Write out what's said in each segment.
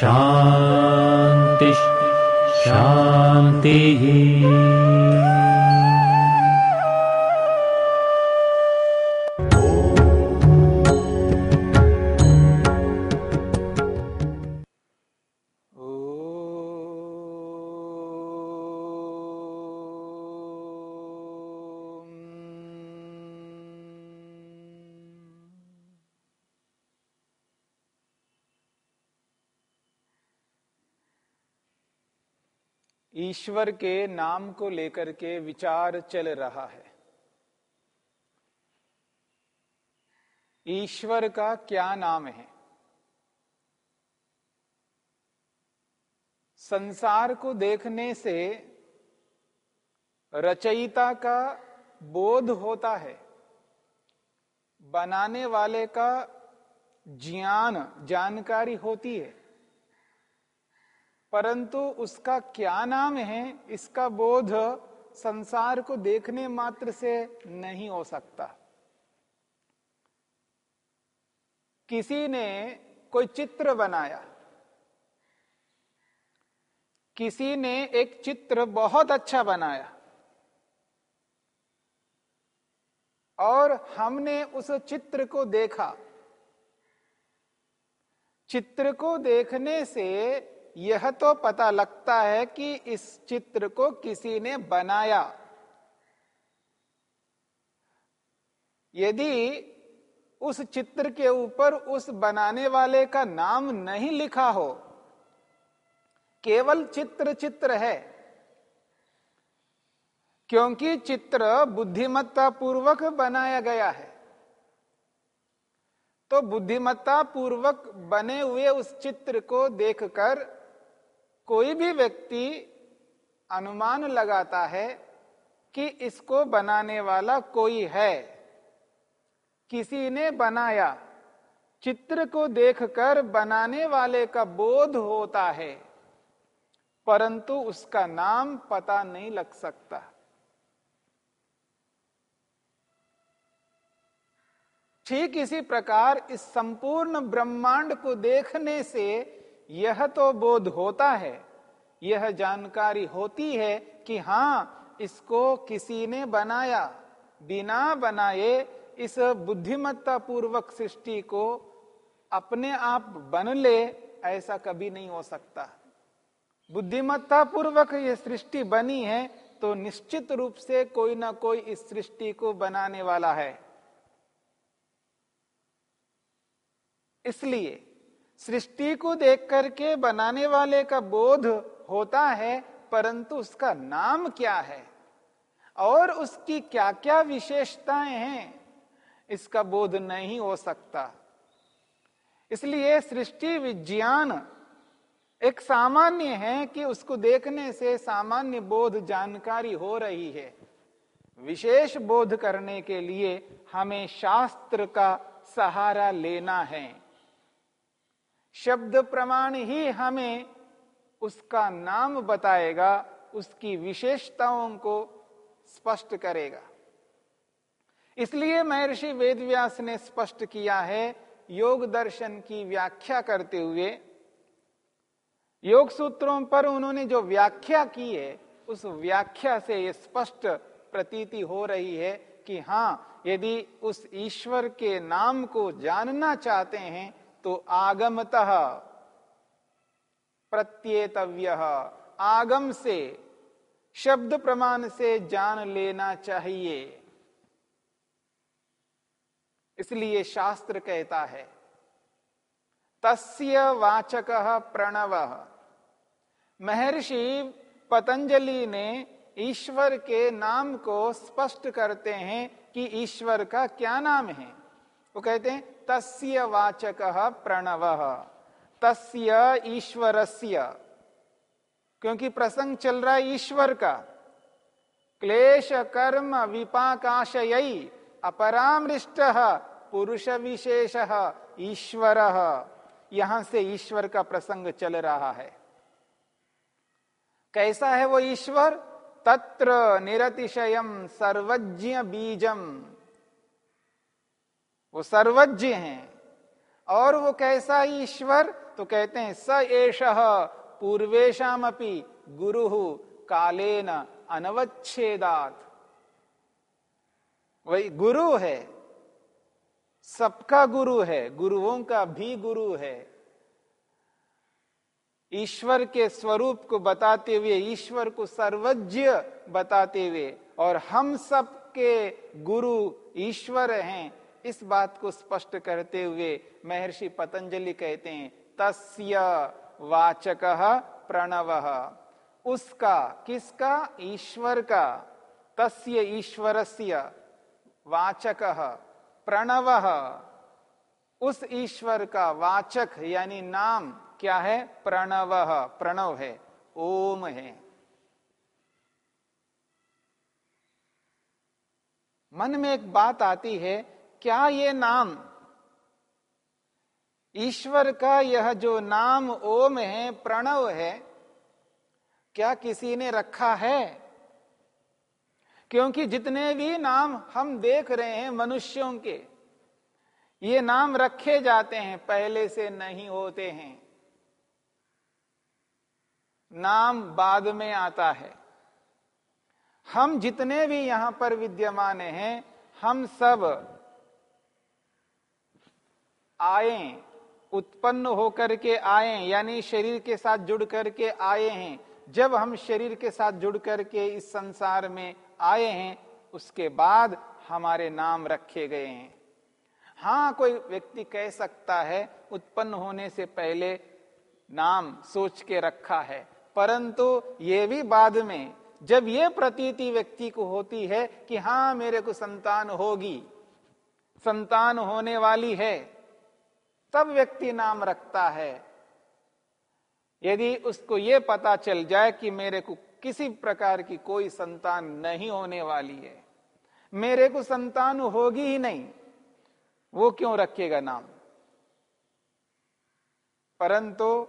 शान्तिः शान्तिः ईश्वर के नाम को लेकर के विचार चल रहा है। ईश्वर का क्या नाम है? संसार को देखने से रचयिता का बोध होता है। बनाने वाले का ज्ञान, जानकारी होती है। परंतु उसका क्या नाम है, इसका बोध संसार को देखने मात्र से नहीं हो सकता। किसी ने कोई चित्र बनाया। किसी ने एक चित्र बहुत अच्छा बनाया। और हमने उस चित्र को देखा। चित्र को देखने से यह तो पता लगता है कि इस चित्र को किसी ने बनाया। यदि उस चित्र के ऊपर उस बनाने वाले का नाम नहीं लिखा हो, केवल चित्र चित्र है, क्योंकि चित्र बुद्धिमत्ता पूर्वक बनाया गया है तो बुद्धिमत्ता पूर्वक बने हुए उस चित्र को देखकर कोई भी व्यक्ति अनुमान लगाता है कि इसको बनाने वाला कोई है। किसी ने बनाया, चित्र को देखकर बनाने वाले का बोध होता है, परंतु उसका नाम पता नहीं लग सकता। ठीक इसी प्रकार इस संपूर्ण ब्रह्मांड को देखने से यह तो बोध होता है, यह जानकारी होती है कि हाँ इसको किसी ने बनाया, बिना बनाए इस बुद्धिमत्ता पूर्वक सृष्टि को अपने आप बन ले, ऐसा कभी नहीं हो सकता। बुद्धिमत्ता पूर्वक यह सृष्टि बनी है तो निश्चित रूप से कोई ना कोई इस सृष्टि को बनाने वाला है। इसलिए सृष्टि को देख करके बनाने वाले का बोध होता है, परंतु उसका नाम क्या है? और उसकी क्या क्या विशेषताएँ हैं? इसका बोध नहीं हो सकता। इसलिए सृष्टि विज्ञान एक सामान्य है कि उसको देखने से सामान्य बोध जानकारी हो रही है। विशेष बोध करने के लिए हमें शास्त्र का सहारा लेना है। शब्द प्रमाण ही हमें उसका नाम बताएगा, उसकी विशेषताओं को स्पष्ट करेगा। इसलिए महर्षि वेदव्यास ने स्पष्ट किया है योग दर्शन की व्याख्या करते हुए। योग सूत्रों पर उन्होंने जो व्याख्या की है, उस व्याख्या से यह स्पष्ट प्रतीति हो रही है कि हाँ यदि उस ईश्वर के नाम को जानना चाहते हैं तो आगमतः प्रत्येतव्य। आगम से, शब्द प्रमाण से जान लेना चाहिए। इसलिए शास्त्र कहता है, तस्य वाचक प्रणव। महर्षि पतंजलि ने ईश्वर के नाम को स्पष्ट करते हैं कि ईश्वर का क्या नाम है। वो कहते हैं, तस्य वाचक प्रणव। तस्य ईश्वरस्य। क्योंकि प्रसंग चल रहा है ईश्वर का। क्लेश, कर्म, विपाकाशयी अपरामृष्ट पुरुष विशेष ईश्वर। यहाँ से ईश्वर का प्रसंग चल रहा है। कैसा है वो ईश्वर? तत्र निरतिशयम सर्वज्ञ बीजम वो सर्वज्ञ हैं। और वो कैसा ईश्वर? तो कहते हैं, स एष पूर्वेशम अपनी गुरु कालेन अनवच्छेदात। वही गुरु है, सबका गुरु है, गुरुओं का भी गुरु है। ईश्वर के स्वरूप को बताते हुए, ईश्वर को सर्वज्ञ बताते हुए, और हम सब के गुरु ईश्वर हैं इस बात को स्पष्ट करते हुए महर्षि पतंजलि कहते हैं, तस्य वाचक प्रणव। उसका, किसका? ईश्वर का तस्य ईश्वरस्य वाचक प्रणव। उस ईश्वर का वाचक यानी नाम क्या है? प्रणव। प्रणव है। ओम है। मन में एक बात आती है क्या ये नाम? ईश्वर का यह जो नाम ओम है, प्रणव है, क्या किसी ने रखा है? क्योंकि जितने भी नाम हम देख रहे हैं मनुष्यों के, ये नाम रखे जाते हैं, पहले से नहीं होते हैं। नाम बाद में आता है। हम जितने भी यहाँ पर विद्यमान हैं, हम सब आए, उत्पन्न होकर के आए, यानी शरीर के साथ जुड़ करके आए हैं। जब हम शरीर के साथ जुड़ करके इस संसार में आए हैं, उसके बाद हमारे नाम रखे गए हैं। हाँ कोई व्यक्ति कह सकता है, उत्पन्न होने से पहले नाम सोच के रखा है। परंतु ये भी बाद में, जब ये प्रतीति व्यक्ति को होती है कि हाँ मेरे को संतान होगी, संतान होने वाली है तब व्यक्ति नाम रखता है। यदि उसको यह पता चल जाए कि मेरे को किसी प्रकार की कोई संतान नहीं होने वाली है, मेरे को संतान होगी ही नहीं, वो क्यों रखेगा नाम? परंतु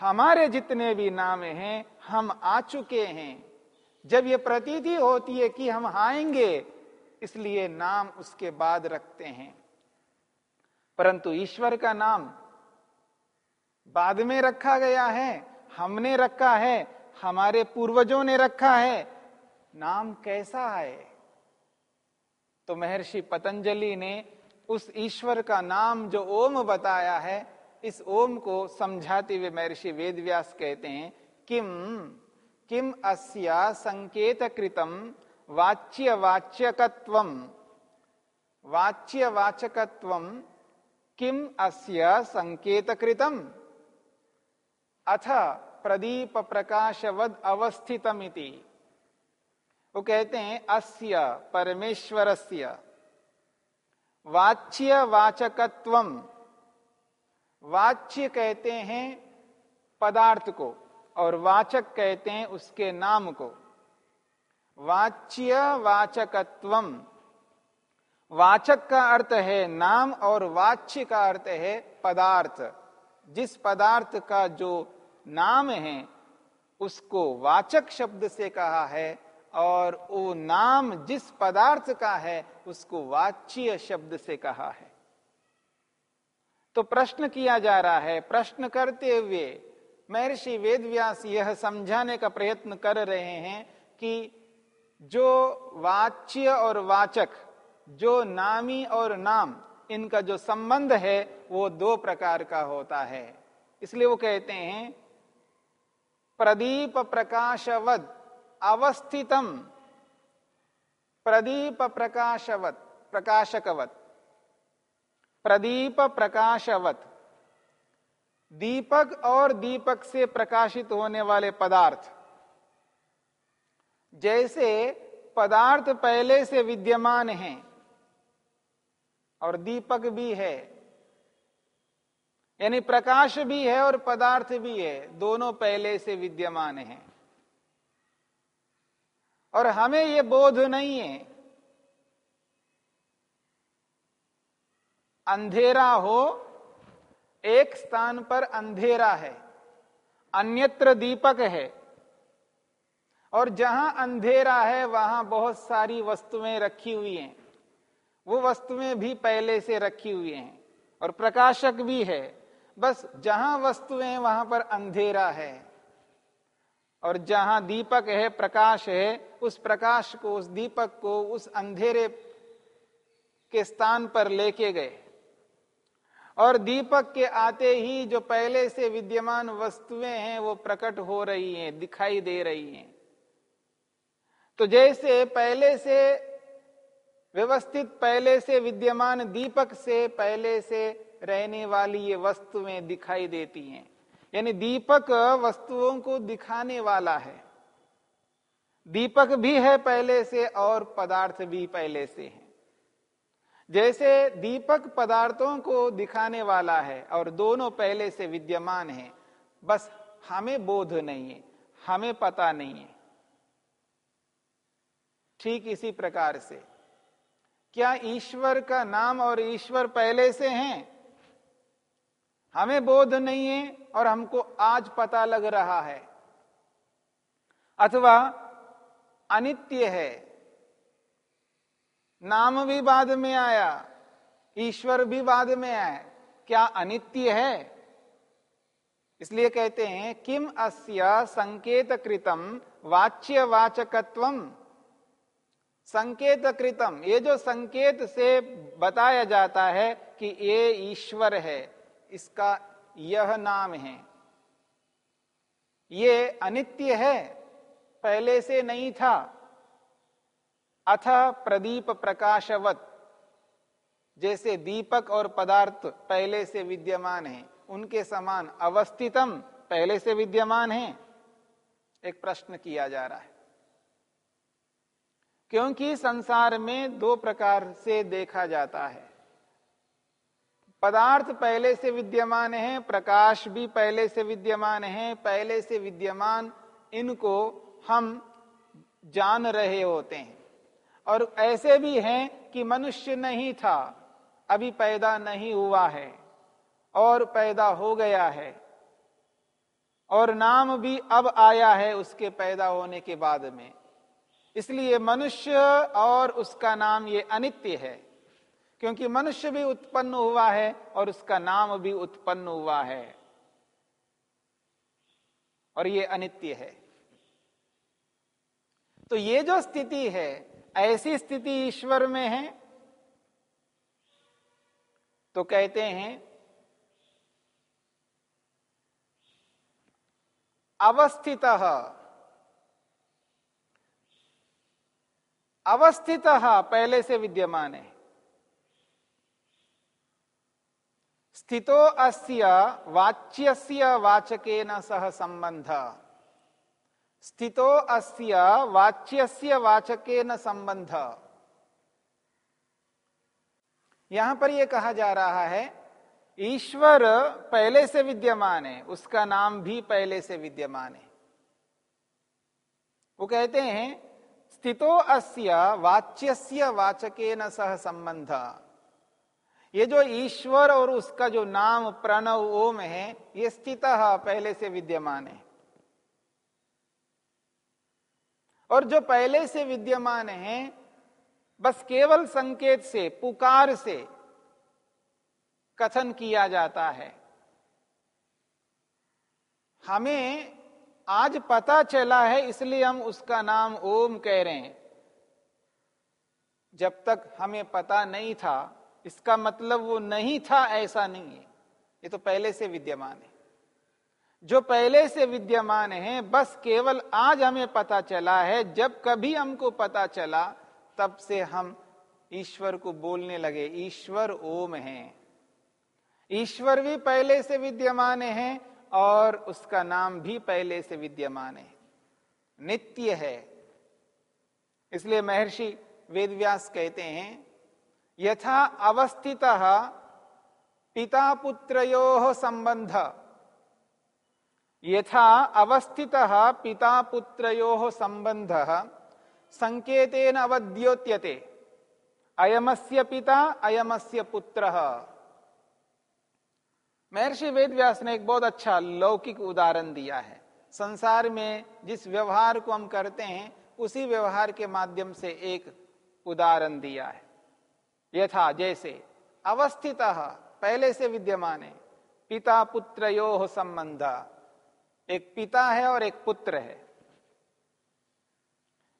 हमारे जितने भी नाम हैं, हम आ चुके हैं। जब ये प्रतीति होती है कि हम आएँगे, इसलिए नाम उसके बाद रखते हैं। परंतु ईश्वर का नाम बाद में रखा गया है, हमने रखा है, हमारे पूर्वजों ने रखा है। नाम कैसा है? तो महर्षि पतंजलि ने उस ईश्वर का नाम जो ओम बताया है, इस ओम को समझाते हुए महर्षि वेदव्यास कहते हैं, किम किम अस्या संकेत कृतम वाच्य वाच्यकत्वम वाच्य वाचकत्वम किम अस्य संकेत कृतम अथ प्रदीप प्रकाशवद अवस्थितम वो कहते हैं, अस्य परमेश्वरस्य। वाच्य वाचकत्वम वाच्य कहते हैं पदार्थ को, और वाचक कहते हैं उसके नाम को। वाच्य वाचकत्वम वाचक का अर्थ है नाम और वाच्य का अर्थ है पदार्थ। जिस पदार्थ का जो नाम है, उसको वाचक शब्द से कहा है और वो नाम जिस पदार्थ का है, उसको वाच्य शब्द से कहा है। तो प्रश्न किया जा रहा है, प्रश्न करते हुए महर्षि वेदव्यास यह समझाने का प्रयत्न कर रहे हैं कि जो वाच्य और वाचक जो नामी और नाम, इनका जो संबंध है, वो दो प्रकार का होता है। इसलिए वो कहते हैं, प्रदीप प्रकाशवत अवस्थितम। प्रदीप प्रकाशवत प्रकाशकवत प्रदीप प्रकाशवत दीपक और दीपक से प्रकाशित होने वाले पदार्थ। जैसे पदार्थ पहले से विद्यमान हैं और दीपक भी है। यानी प्रकाश भी है और पदार्थ भी है। दोनों पहले से विद्यमान हैं। और हमें यह बोध नहीं है। अंधेरा हो, एक स्थान पर अंधेरा है। अन्यत्र दीपक है। और जहाँ अंधेरा है, वहाँ बहुत सारी वस्तुएँ रखी हुई हैं। वो वस्तुएँ भी पहले से रखी हुई हैं और प्रकाशक भी है। बस जहाँ वस्तुएँ वहाँ पर अंधेरा है और जहाँ दीपक है, प्रकाश है, उस प्रकाश को, उस दीपक को, उस अंधेरे के स्थान पर लेके गए। और दीपक के आते ही जो पहले से विद्यमान वस्तुएँ हैं, वो प्रकट हो रही हैं, दिखाई दे रही हैं। तो जैसे पहले से व्यवस्थित पहले से विद्यमान दीपक से पहले से रहने वाली ये वस्तुएँ दिखाई देती हैं। यानी दीपक वस्तुओं को दिखाने वाला है। दीपक भी है पहले से और पदार्थ भी पहले से है। जैसे दीपक पदार्थों को दिखाने वाला है और दोनों पहले से विद्यमान है, बस हमें बोध नहीं है, हमें पता नहीं है। ठीक इसी प्रकार से। क्या ईश्वर का नाम और ईश्वर पहले से हैं? हमें बोध नहीं है और हमको आज पता लग रहा है। अथवा अनित्य है। नाम भी बाद में आया, ईश्वर भी बाद में आया। क्या अनित्य है? इसलिए कहते हैं, किम अस्य संकेत कृतम वाच्य वाचकत्वम संकेत कृतम ये जो संकेत से बताया जाता है कि ये ईश्वर है, इसका यह नाम है। ये अनित्य है, पहले से नहीं था। अथ प्रदीप प्रकाशवत, जैसे दीपक और पदार्थ पहले से विद्यमान है, उनके समान अवस्थितम पहले से विद्यमान है। एक प्रश्न किया जा रहा है। क्योंकि संसार में दो प्रकार से देखा जाता है। पदार्थ पहले से विद्यमान है, प्रकाश भी पहले से विद्यमान है, पहले से विद्यमान इनको हम जान रहे होते हैं। और ऐसे भी हैं कि मनुष्य नहीं था, अभी पैदा नहीं हुआ है, और पैदा हो गया है, और नाम भी अब आया है उसके पैदा होने के बाद में। इसलिए मनुष्य और उसका नाम ये अनित्य है, क्योंकि मनुष्य भी उत्पन्न हुआ है और उसका नाम भी उत्पन्न हुआ है। और ये अनित्य है। तो ये जो स्थिति है, ऐसी स्थिति ईश्वर में है तो कहते हैं, अवस्थित अवस्थित पहले से विद्यमान है। स्थितो अस्य वाचकेन सह संबंध। स्थितो अस्य वाच्यस्य वाचकेन संबंध। यहाँ पर यह कहा जा रहा है, ईश्वर पहले से विद्यमान है, उसका नाम भी पहले से विद्यमान है। वो कहते हैं स्थितो अस्य वाच्यस्य वाचकेन सह संबंध। ये जो ईश्वर और उसका जो नाम प्रणव ओम है, ये स्थित पहले से विद्यमान है। और जो पहले से विद्यमान है, बस केवल संकेत से, पुकार से कथन किया जाता है। हमें आज पता चला है, इसलिए हम उसका नाम ओम कह रहे हैं। जब तक हमें पता नहीं था, इसका मतलब वो नहीं था, ऐसा नहीं है। ये तो पहले से विद्यमान है। जो पहले से विद्यमान है, बस केवल आज हमें पता चला है, जब कभी हमको पता चला, तब से हम ईश्वर को बोलने लगे, ईश्वर ओम है। ईश्वर भी पहले से विद्यमान है और उसका नाम भी पहले से विद्यमान है। नित्य है। इसलिए महर्षि वेदव्यास कहते हैं, यथा अवस्थित पिता पुत्रो संबंध। यथा अवस्थित पिता पुत्रो संबंध, संकेतेन अवद्योत्यते। अयमस्य पिता, अयमस्य पुत्र। महर्षि वेदव्यास ने एक बहुत अच्छा लौकिक उदाहरण दिया है। संसार में जिस व्यवहार को हम करते हैं, उसी व्यवहार के माध्यम से एक उदाहरण दिया है। यथा, जैसे, अवस्थित, पहले से विद्यमान है पिता पुत्र यो संबंध। एक पिता है और एक पुत्र है।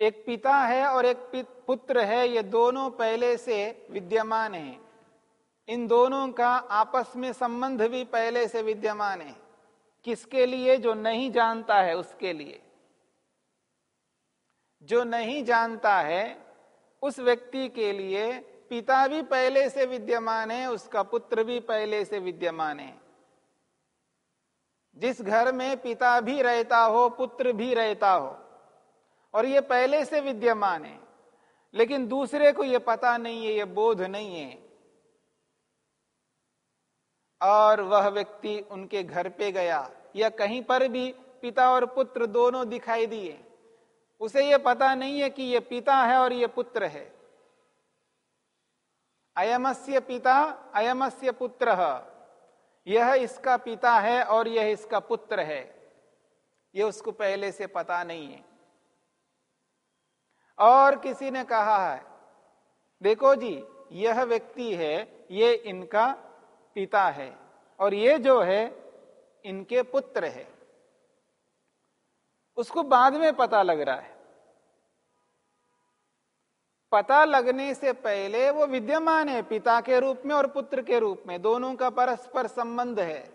एक पिता है और एक पुत्र है, ये दोनों पहले से विद्यमान हैं। इन दोनों का आपस में संबंध भी पहले से विद्यमान है। किसके लिए? जो नहीं जानता है, उसके लिए। जो नहीं जानता है, उस व्यक्ति के लिए पिता भी पहले से विद्यमान है, उसका पुत्र भी पहले से विद्यमान है। जिस घर में पिता भी रहता हो, पुत्र भी रहता हो, और ये पहले से विद्यमान है, लेकिन दूसरे को ये पता नहीं है, ये बोध नहीं है। और वह व्यक्ति उनके घर पे गया या कहीं पर भी पिता और पुत्र दोनों दिखाई दिए। उसे यह पता नहीं है कि यह पिता है और यह पुत्र है। अयमस्य पिता, अयमस्य पुत्र, यह इसका पिता है और यह इसका पुत्र है। यह उसको पहले से पता नहीं है। और किसी ने कहा है, देखो जी, यह व्यक्ति है, ये इनका पिता है और ये जो है, इनके पुत्र है। उसको बाद में पता लग रहा है। पता लगने से पहले वो विद्यमान है पिता के रूप में और पुत्र के रूप में। दोनों का परस्पर संबंध है।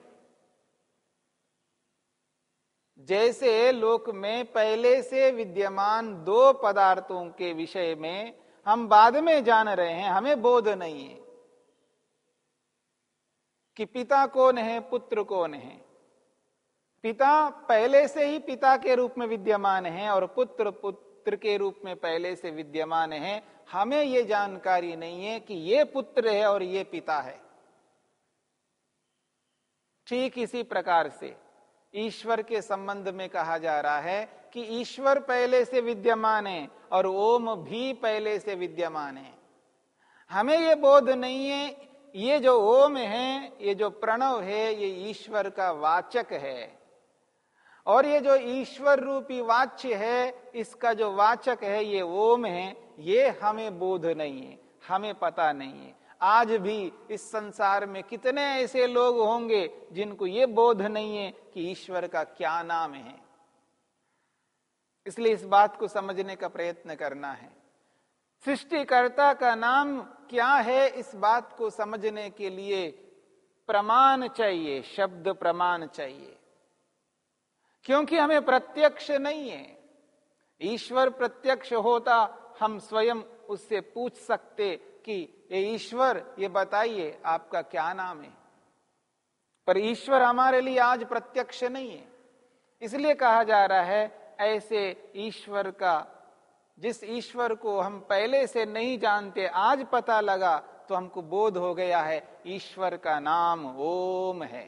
जैसे लोक में पहले से विद्यमान दो पदार्थों के विषय में हम बाद में जान रहे हैं, हमें बोध नहीं है। कि पिता कौन है, पुत्र कौन है? पिता पहले से ही पिता के रूप में विद्यमान है और पुत्र पुत्र के रूप में पहले से विद्यमान है। हमें यह जानकारी नहीं है कि ये पुत्र है और ये पिता है। ठीक इसी प्रकार से ईश्वर के संबंध में कहा जा रहा है कि ईश्वर पहले से विद्यमान है और ओम भी पहले से विद्यमान है। हमें यह बोध नहीं है ये जो ओम है, ये जो प्रणव है, ये ईश्वर का वाचक है। और ये जो ईश्वर रूपी वाच्य है, इसका जो वाचक है, ये ओम है, ये हमें बोध नहीं है, हमें पता नहीं है। आज भी इस संसार में कितने ऐसे लोग होंगे जिनको ये बोध नहीं है कि ईश्वर का क्या नाम है। इसलिए इस बात को समझने का प्रयत्न करना है। सृष्टिकर्ता का नाम क्या है इस बात को समझने के लिए प्रमाण चाहिए, शब्द प्रमाण चाहिए? क्योंकि हमें प्रत्यक्ष नहीं है। ईश्वर प्रत्यक्ष होता, हम स्वयं उससे पूछ सकते कि ये ईश्वर, ये बताइए, आपका क्या नाम है? पर ईश्वर हमारे लिए आज प्रत्यक्ष नहीं है। इसलिए कहा जा रहा है, ऐसे ईश्वर का जिस ईश्वर को हम पहले से नहीं जानते, आज पता लगा तो हमको बोध हो गया है, ईश्वर का नाम ओम है।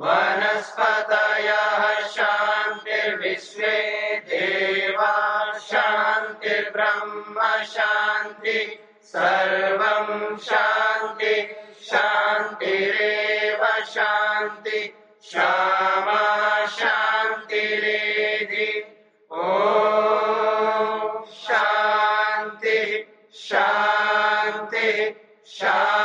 वनस्पतयः शान्तिर्विश्वे देवा, शान्तिर्ब्रह्म शांति सर्व शांति शान्तिरेव शान्ति, श्यामा शान्तिरेधि। ओ शान्तिः शांति शान्ति।